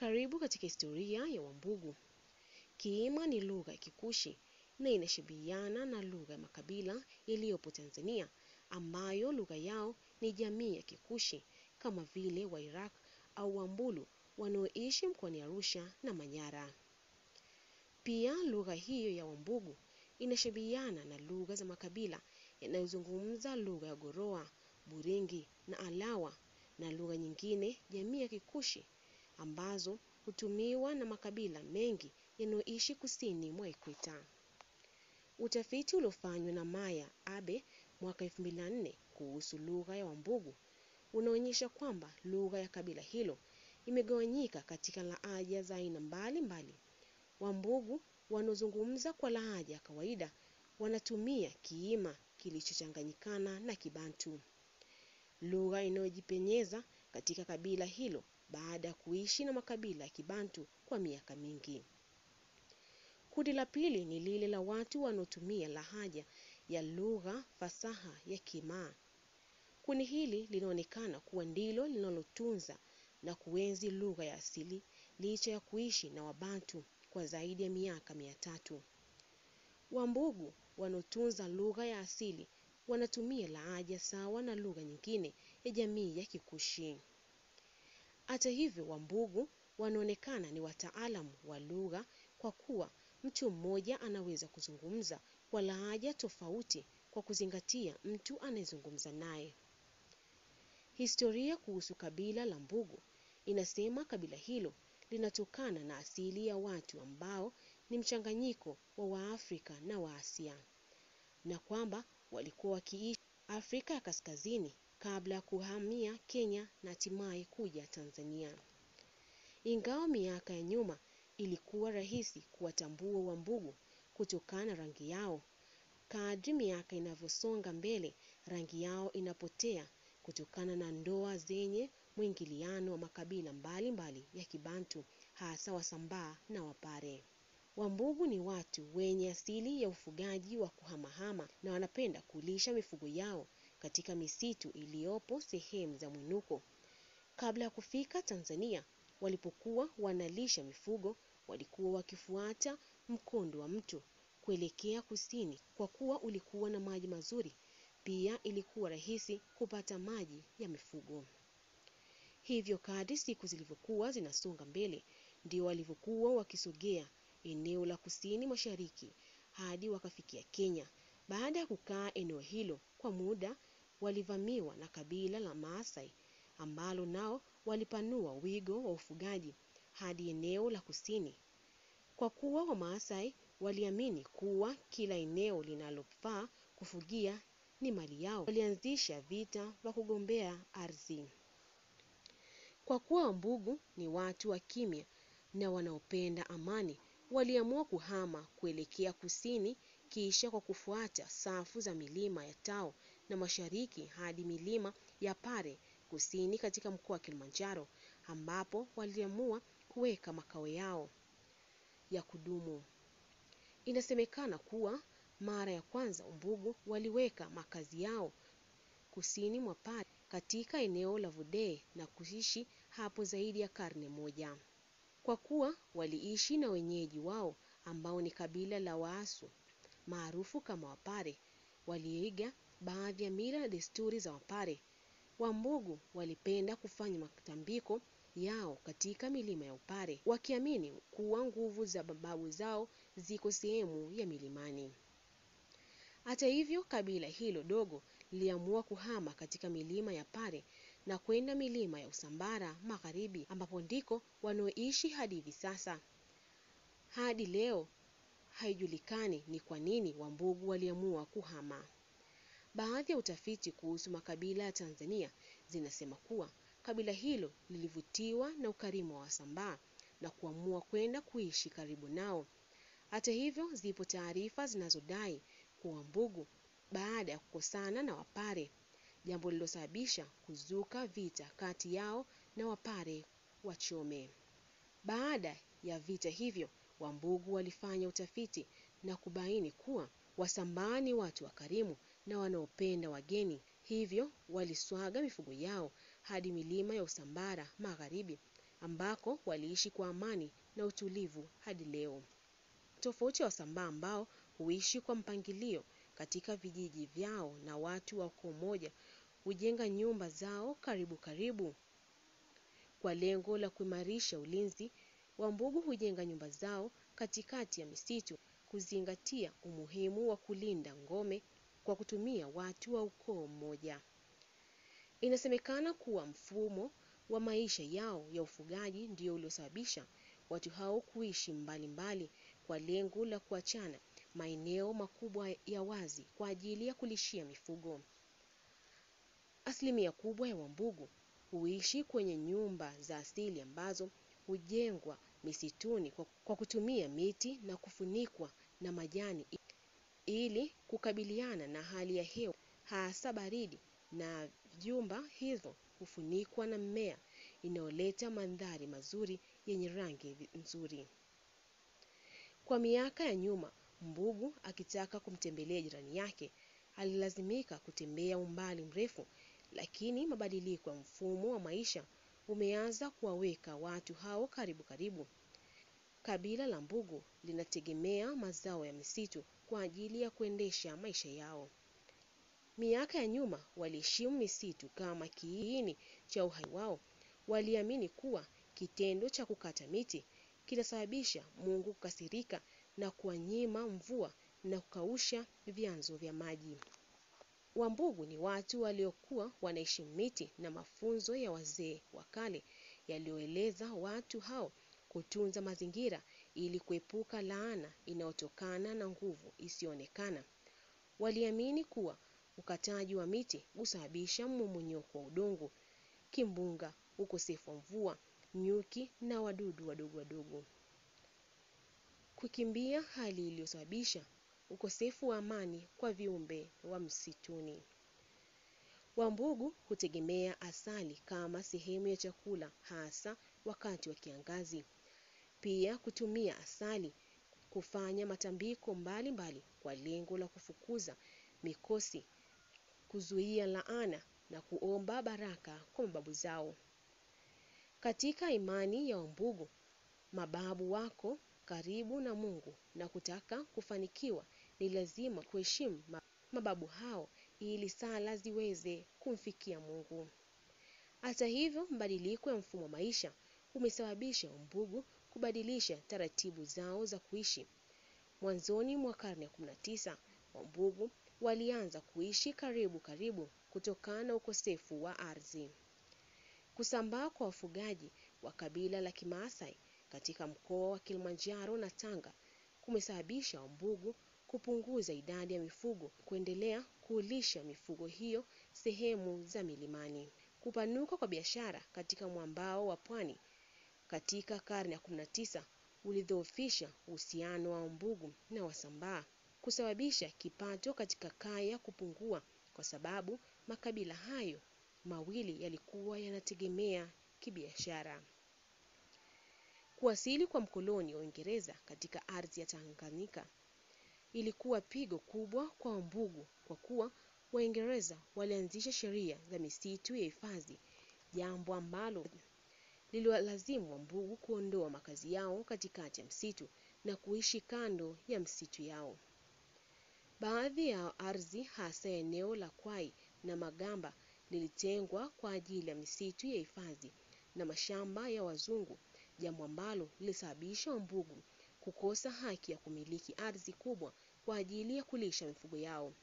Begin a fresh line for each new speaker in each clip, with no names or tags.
Karibu katika historia ya Wambugu. Kiima ni lugha ya Kikushi na inashabihiana na lugha ya makabila yaliyopo Tanzania ambayo lugha yao ni jamii ya Kikushi kama vile Wairaq au Wambulu wanaoishi mkoani Arusha na Manyara. Pia lugha hiyo ya Wambugu inashabihiana na lugha za makabila yanayozungumza lugha ya Goroa, Buringi na Alawa na lugha nyingine jamii ya Kikushi ambazo hutumiwa na makabila mengi yanayoishi kusini mwa Ikweta. Utafiti uliofanywa na Maya Abe mwaka 2004 kuhusu lugha ya Wambugu unaonyesha kwamba lugha ya kabila hilo imegawanyika katika lahaja za aina mbalimbali. Wambugu wanaozungumza kwa lahaja ya kawaida wanatumia Kiima kilichochanganyikana na Kibantu, lugha inayojipenyeza katika kabila hilo baada ya kuishi na makabila ya Kibantu kwa miaka mingi. Kundi la pili ni lile la watu wanaotumia lahaja ya lugha fasaha ya Kimaa. Kundi hili linaonekana kuwa ndilo linalotunza na kuenzi lugha ya asili licha ya kuishi na Wabantu kwa zaidi ya miaka mia tatu. Wambugu wanaotunza lugha ya asili wanatumia lahaja sawa na lugha nyingine ya jamii ya Kikushi. Hata hivyo, Wambugu wanaonekana ni wataalamu wa lugha kwa kuwa mtu mmoja anaweza kuzungumza kwa lahaja tofauti kwa kuzingatia mtu anayezungumza naye. Historia kuhusu kabila la Mbugu inasema kabila hilo linatokana na asili ya watu ambao ni mchanganyiko wa Waafrika na Waasia na kwamba walikuwa wakiishi Afrika ya Kaskazini kabla ya kuhamia Kenya na hatimaye kuja Tanzania. Ingawa miaka ya nyuma ilikuwa rahisi kuwatambua Wambugu kutokana na rangi yao, kadri miaka inavyosonga mbele, rangi yao inapotea kutokana na ndoa zenye mwingiliano wa makabila mbalimbali mbali ya Kibantu, hasa Wasambaa na Wapare. Wambugu ni watu wenye asili ya ufugaji wa kuhamahama na wanapenda kulisha mifugo yao katika misitu iliyopo sehemu za mwinuko. Kabla ya kufika Tanzania, walipokuwa wanalisha mifugo, walikuwa wakifuata mkondo wa mto kuelekea kusini kwa kuwa ulikuwa na maji mazuri. Pia ilikuwa rahisi kupata maji ya mifugo. Hivyo kadri siku zilivyokuwa zinasonga mbele, ndio walivyokuwa wakisogea eneo la kusini mashariki hadi wakafikia Kenya. Baada ya kukaa eneo hilo kwa muda, walivamiwa na kabila la Maasai ambalo nao walipanua wigo wa ufugaji hadi eneo la kusini. Kwa kuwa Wamaasai waliamini kuwa kila eneo linalofaa kufugia ni mali yao, walianzisha vita vya kugombea ardhi. Kwa kuwa Wambugu ni watu wa kimya na wanaopenda amani, waliamua kuhama kuelekea kusini, kisha kwa kufuata safu za milima ya Tao na mashariki hadi milima ya Pare kusini katika mkoa wa Kilimanjaro, ambapo waliamua kuweka makao yao ya kudumu. Inasemekana kuwa mara ya kwanza Umbugu waliweka makazi yao kusini mwa Pare katika eneo la Vudee na kuishi hapo zaidi ya karne moja. Kwa kuwa waliishi na wenyeji wao ambao ni kabila la Waasu maarufu kama Wapare, waliiga baadhi ya mila na desturi za Wapare. Wambugu walipenda kufanya matambiko yao katika milima ya Upare, wakiamini kuwa nguvu za mababu zao ziko sehemu ya milimani. Hata hivyo, kabila hilo dogo liliamua kuhama katika milima ya Pare na kwenda milima ya Usambara Magharibi, ambapo ndiko wanaoishi hadi hivi sasa. Hadi leo haijulikani ni kwa nini Wambugu waliamua kuhama. Baadhi ya utafiti kuhusu makabila ya Tanzania zinasema kuwa kabila hilo lilivutiwa na ukarimu wa Wasambaa na kuamua kwenda kuishi karibu nao. Hata hivyo, zipo taarifa zinazodai kuwa Wambugu baada ya kukosana na Wapare, jambo lililosababisha kuzuka vita kati yao na Wapare Wachome. Baada ya vita hivyo, Wambugu walifanya utafiti na kubaini kuwa Wasambaa ni watu wakarimu na wanaopenda wageni, hivyo waliswaga mifugo yao hadi milima ya Usambara Magharibi ambako waliishi kwa amani na utulivu hadi leo. Tofauti ya Wasambaa ambao huishi kwa mpangilio katika vijiji vyao na watu wa ukoo mmoja hujenga nyumba zao karibu karibu. Kwa lengo la kuimarisha ulinzi, Wambugu hujenga nyumba zao katikati ya misitu kuzingatia umuhimu wa kulinda ngome kwa kutumia watu wa ukoo mmoja. Inasemekana kuwa mfumo wa maisha yao ya ufugaji ndio uliosababisha watu hao kuishi mbalimbali mbali kwa lengo la kuachana maeneo makubwa ya wazi kwa ajili ya kulishia mifugo. Asilimia kubwa ya Wambugu huishi kwenye nyumba za asili ambazo hujengwa misituni kwa, kwa kutumia miti na kufunikwa na majani ili kukabiliana na hali ya hewa hasa baridi, na vyumba hizo hufunikwa na mmea inayoleta mandhari mazuri yenye rangi nzuri. Kwa miaka ya nyuma, Mbugu akitaka kumtembelea jirani yake alilazimika kutembea umbali mrefu, lakini mabadiliko ya mfumo wa maisha umeanza kuwaweka watu hao karibu karibu. Kabila la Mbugu linategemea mazao ya misitu kwa ajili ya kuendesha maisha yao. Miaka ya nyuma waliheshimu misitu kama kiini cha uhai wao. Waliamini kuwa kitendo cha kukata miti kitasababisha Mungu kukasirika na kuwanyima mvua na kukausha vyanzo vya maji. Wambugu ni watu waliokuwa wanaheshimu miti na mafunzo ya wazee wa kale yaliyoeleza watu hao kutunza mazingira ili kuepuka laana inayotokana na nguvu isiyoonekana. Waliamini kuwa ukataji wa miti husababisha mmomonyoko wa udongo, kimbunga, ukosefu wa mvua, nyuki na wadudu wadogo wadogo. Kukimbia hali iliyosababisha ukosefu wa amani kwa viumbe wa msituni. Wambugu hutegemea asali kama sehemu ya chakula hasa wakati wa kiangazi. Pia kutumia asali kufanya matambiko mbalimbali mbali kwa lengo la kufukuza mikosi, kuzuia laana na kuomba baraka kwa mababu zao. Katika imani ya Wambugu, mababu wako karibu na Mungu na kutaka kufanikiwa ni lazima kuheshimu mababu hao ili sala ziweze kumfikia Mungu. Hata hivyo, mbadiliko ya mfumo wa maisha umesababisha Wambugu kubadilisha taratibu zao za kuishi. Mwanzoni mwa karne ya 19, Wambugu walianza kuishi karibu karibu kutokana na ukosefu wa ardhi. Kusambaa kwa wafugaji wa kabila la Kimaasai katika mkoa wa Kilimanjaro na Tanga kumesababisha Wambugu kupunguza idadi ya mifugo, kuendelea kulisha mifugo hiyo sehemu za milimani. Kupanuka kwa biashara katika mwambao wa pwani katika karne ya 19 ulidhoofisha uhusiano wa Umbugu na Wasambaa, kusababisha kipato katika kaya kupungua kwa sababu makabila hayo mawili yalikuwa yanategemea kibiashara. Kuwasili kwa mkoloni wa Uingereza katika ardhi ya Tanganyika ilikuwa pigo kubwa kwa Wambugu kwa kuwa Waingereza walianzisha sheria za misitu ya hifadhi, jambo ambalo liliwalazimu Wambugu kuondoa makazi yao katikati ya msitu na kuishi kando ya msitu yao. Baadhi ya ardhi hasa eneo la Kwai na Magamba lilitengwa kwa ajili ya misitu ya hifadhi na mashamba ya wazungu, jambo ambalo lilisababisha Wambugu kukosa haki ya kumiliki ardhi kubwa kwa ajili ya kulisha mifugo yao.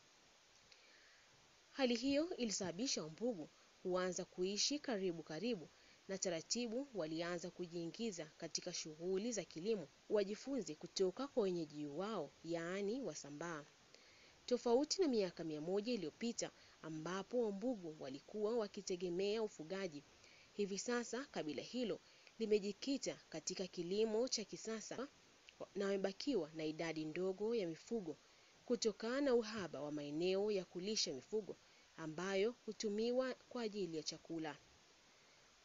Hali hiyo ilisababisha Wambugu kuanza kuishi karibu karibu na taratibu walianza kujiingiza katika shughuli za kilimo, wajifunze kutoka kwa wenyeji wao, yaani Wasambaa. Tofauti na miaka mia moja iliyopita ambapo Wambugu walikuwa wakitegemea ufugaji, hivi sasa kabila hilo limejikita katika kilimo cha kisasa na wamebakiwa na idadi ndogo ya mifugo kutokana na uhaba wa maeneo ya kulisha mifugo ambayo hutumiwa kwa ajili ya chakula.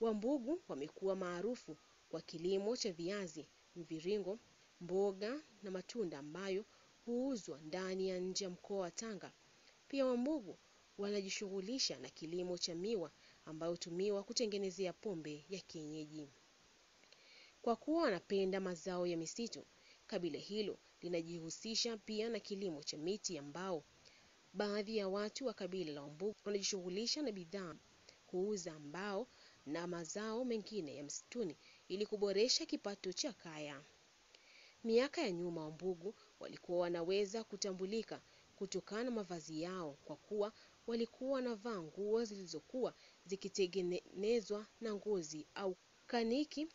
Wambugu wamekuwa maarufu kwa kilimo cha viazi mviringo, mboga na matunda ambayo huuzwa ndani ya nje ya mkoa wa Tanga. Pia Wambugu wanajishughulisha na kilimo cha miwa ambayo hutumiwa kutengenezea pombe ya kienyeji. Kwa kuwa wanapenda mazao ya misitu, kabila hilo linajihusisha pia na kilimo cha miti ya mbao. baadhi ya watu wa kabila la Wambugu wanajishughulisha na bidhaa, kuuza mbao na mazao mengine ya msituni ili kuboresha kipato cha kaya. Miaka ya nyuma Wambugu walikuwa wanaweza kutambulika kutokana na mavazi yao kwa kuwa walikuwa wanavaa nguo zilizokuwa zikitengenezwa na ngozi au kaniki,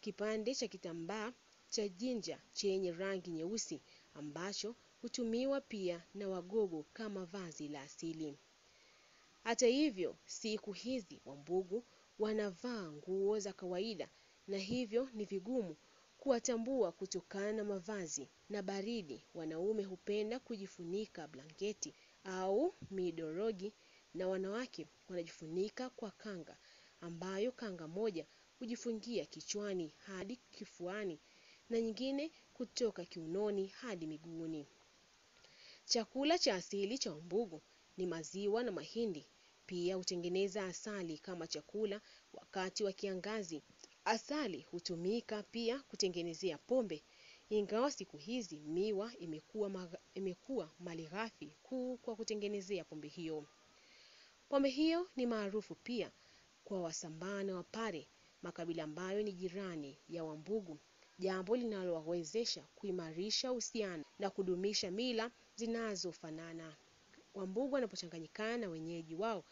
kipande cha kitambaa cha jinja chenye rangi nyeusi ambacho hutumiwa pia na Wagogo kama vazi la asili. Hata hivyo, siku hizi Wambugu wanavaa nguo za kawaida na hivyo ni vigumu kuwatambua kutokana na mavazi na baridi. Wanaume hupenda kujifunika blanketi au midorogi na wanawake wanajifunika kwa kanga ambayo kanga moja hujifungia kichwani hadi kifuani na nyingine kutoka kiunoni hadi miguuni. Chakula cha asili cha Wambugu ni maziwa na mahindi. Pia hutengeneza asali kama chakula wakati wa kiangazi. Asali hutumika pia kutengenezea pombe, ingawa siku hizi miwa imekuwa imekuwa malighafi kuu kwa kutengenezea pombe hiyo. Pombe hiyo ni maarufu pia kwa Wasambaa na Wapare, makabila ambayo ni jirani ya Wambugu, jambo linalowawezesha kuimarisha uhusiano na kudumisha mila zinazofanana. Wambugu wanapochanganyikana na wenyeji wao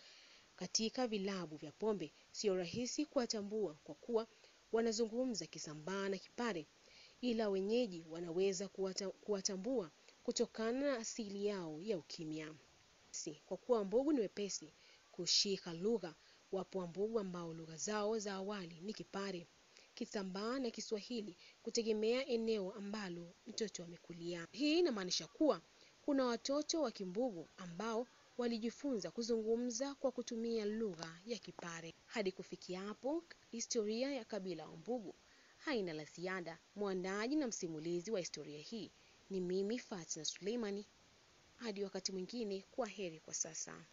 katika vilabu vya pombe, sio rahisi kuwatambua kwa kuwa wanazungumza Kisambaa na Kipare, ila wenyeji wanaweza kuwatambua kutokana na asili yao ya ukimya. Si, Kwa kuwa Wambugu ni wepesi kushika lugha, wapo Wambugu ambao lugha zao za awali ni Kipare, Kisambaa na Kiswahili kutegemea eneo ambalo mtoto amekulia. Hii inamaanisha kuwa kuna watoto wa Kimbugu ambao walijifunza kuzungumza kwa kutumia lugha ya Kipare. Hadi kufikia hapo, historia ya kabila wa Mbugu haina la ziada. mwandaji na msimulizi wa historia hii ni mimi Fatna Suleimani. Hadi wakati mwingine, kwa heri kwa sasa.